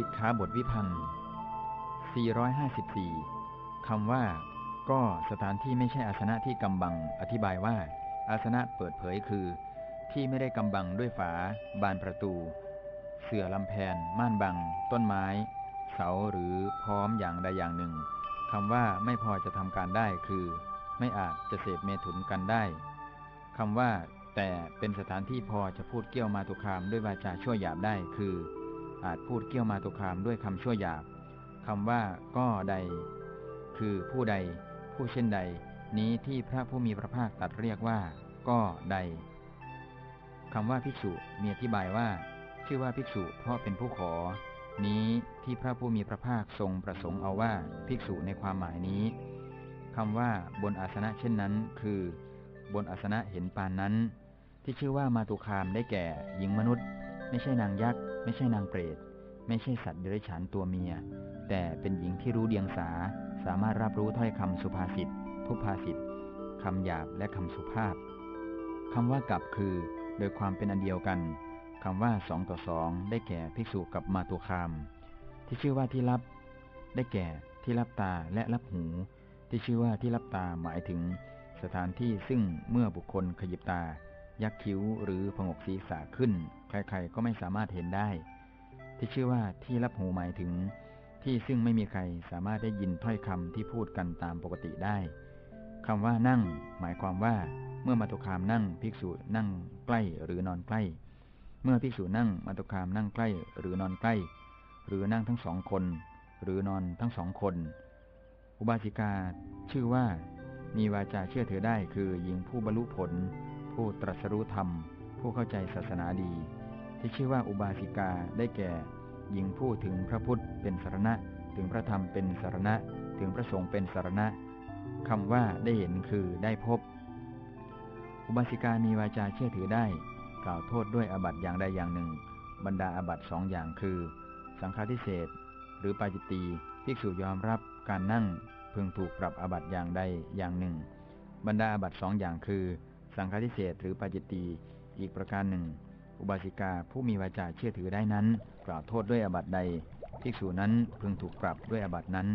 สิกขาบทวิพังค์454 คำว่า ก็สถานที่ไม่ใช่อาสนะที่กำบัง อธิบายว่า อาสนะเปิดเผยคือ ที่ไม่ได้กำบังด้วยฝา บานประตู เสื่อลำแพน ม่านบัง ต้นไม้ เสาหรือพร้อมอย่างใดอย่างหนึ่งคำว่าไม่พอจะทำการได้คือ ไม่อาจจะเสพเมถุนกันได้คำว่า แต่เป็นสถานที่พอจะพูดเกี่ยวมาตุคามด้วยวาจาชั่วหยาบได้คือ อาจพูดเกี่ยวมาตุคามด้วยคำชั่วหยาบคำว่าก็ใด คือผู้ใด ผู้เช่นใด นี้ที่พระผู้มีพระภาคตัดเรียกว่า ก็ใดคำว่าภิกษุมีอธิบายว่า ชื่อว่าภิกษุเพราะเป็นผู้ขอ นี้ที่พระผู้มีพระภาคทรงประสงค์เอาว่าภิกษุในความหมายนี้คำว่าบนอาสนะเช่นนั้น คือ บนอาสนะเห็นปานนั้น ที่ชื่อว่ามาตุคามได้แก่หญิงมนุษย์ ไม่ใช่นางยักษ์ไม่ใช่นางเปรต ไม่ใช่สัตว์เดรัจฉานตัวเมีย แต่เป็นหญิงที่รู้เดียงสา สามารถรับรู้ถ้อยคำสุภาษิตทุพภาษิตคำหยาบและคำสุภาพคำว่ากับคือ โดยความเป็นอันเดียวกันคำว่าสองต่อสองได้แก่ภิกษุกับมาตุคาม ที่ชื่อว่าที่รับ ได้แก่ที่รับตาและรับหู ที่ชื่อว่าที่รับตาหมายถึง สถานที่ซึ่งเมื่อบุคคลขยิบตา ยักคิ้วหรือผงกศีรษะขึ้น ใครๆก็ไม่สามารถเห็นได้ ที่ชื่อว่าที่รับหูหมายถึง ที่ซึ่งไม่มีใครสามารถได้ยินถ้อยคำที่พูดกันตามปกติได้คำว่านั่ง หมายความว่า เมื่อมาตุคามนั่งภิกษุนั่งใกล้หรือนอนใกล้ เมื่อภิกษุนั่งมาตุคามนั่งใกล้หรือนอนใกล้ หรือนั่งทั้งสองคน หรือนอนทั้งสองคน อุบาสิกาชื่อว่ามีวาจาเชื่อถือได้คือหญิงผู้บรรลุผล ผู้ตรัสรู้ธรรม ผู้เข้าใจศาสนาดี ที่ชื่อว่าอุบาสิกาได้แก่ หญิงผู้ถึงพระพุทธเป็นสารณะ ถึงพระธรรมเป็นสารณะ ถึงพระสงฆ์เป็นสารณะคำว่าได้เห็นคือได้พบ อุบาสิกามีวาจาเชื่อถือได้ กล่าวโทษด้วยอบัตอย่างใดอย่างหนึ่ง บรรดาอบัตสองอย่างคือ สังฆาทิเศษหรือปาจิตตีภิกษุยอมรับการนั่งพึงถูกปรับอบัตอย่างใดอย่างหนึ่ง บรรดาอบัตสองอย่างคือ สังฆาทิเศษหรือปาจิตตีอีกประการหนึ่ง อุบาสิกาผู้มีวาจาเชื่อถือได้นั้น กล่าวโทษด้วยอาบัตใดภิกษุนั้นพึงถูกปรับด้วยอาบัตนั้น